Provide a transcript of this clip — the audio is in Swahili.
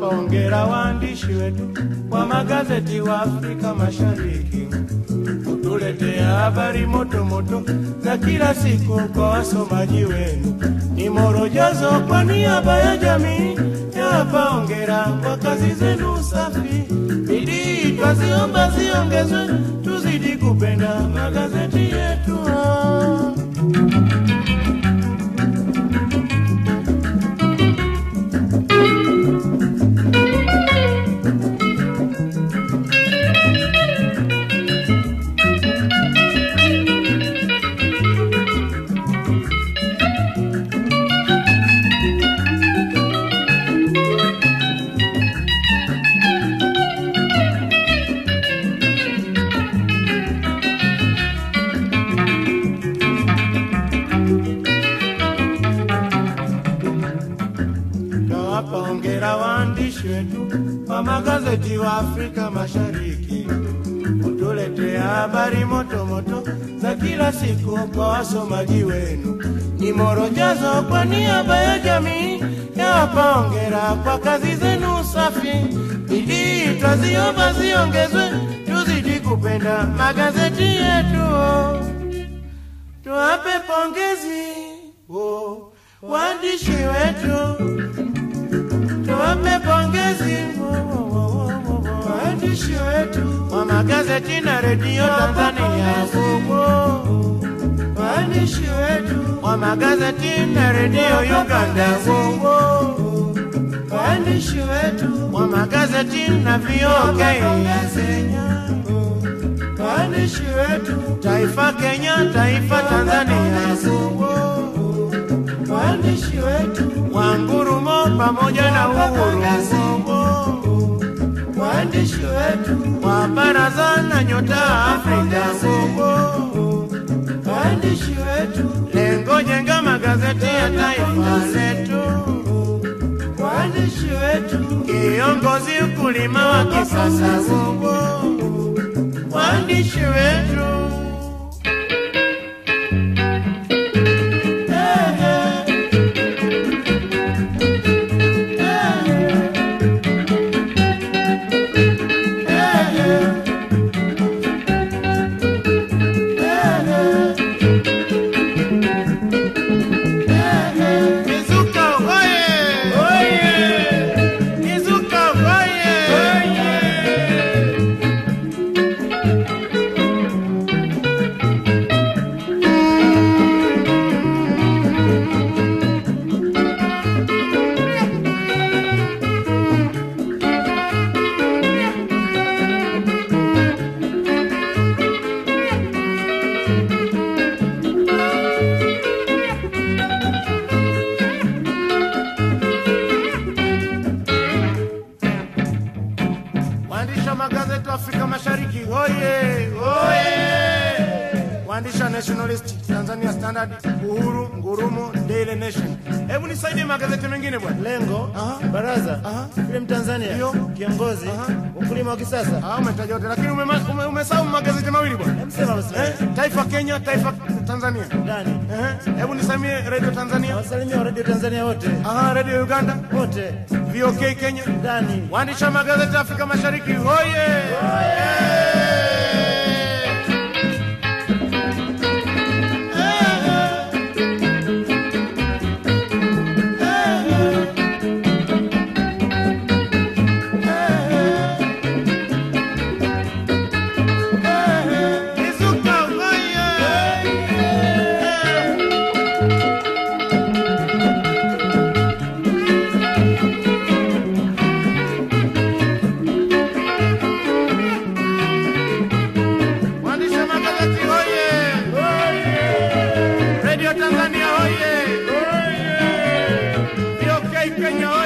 Nawapa ongera waandishi wetu wa magazeti wa Afrika Mashariki kutuletea habari moto moto za kila siku kwa wasomaji wenu. Ni Morojazo kwa niaba ya jamii yawapa ongera kwa kazi zenu safi. Bidii twaziomba ziongezwe, tuzidi kupenda magazeti yetu. Wetu wa magazeti wa Afrika Mashariki kutuletea habari moto moto za kila siku kwa wasomaji wenu. Ni Morojazo kwa niaba ya jamii ya wapaongera kwa kazi zenu safi. Bidii twaziomba ziongezwe, tuzidi kupenda magazeti yetu. Tuwape pongezi oh, waandishi wetu tuwape pongezi waandishi wetu wa magazeti na redio Tanzania, waandishi wetu wa magazeti na redio Uganda, waandishi wetu magazeti na VOA Kenya, waandishi Taifa Kenya, Taifa Tanzania, waandishi wetu wa Ngurumo pamoja na Uhuru, waandishi wetu na Nyota Afrika, waandishi wetu Lengo Jenga magazeti ya taifa letu, wetu Kiongozi ukulima wa kisasa, waandishi wetu Waandishi Nationalist, Tanzania Standard, Uhuru, Ngurumo, Daily Nation. Hebu nisaidie magazeti mengine bwana. Lengo, Aha. Baraza, Aha. Film Tanzania. Kiongozi, Aha. Ukulima wa kisasa. Ah, umetaja yote lakini umesahau ume- umesahau magazeti mawili bwana. Msema basi. Eh, Taifa Kenya, Taifa Tanzania. Ndani. Eh, hebu nisamie Radio Tanzania. Wasalimia Radio Tanzania wote. Aha, Radio Uganda, Wote. VOK Kenya. Ndani. Waandishi magazeti Afrika Mashariki oye! engañó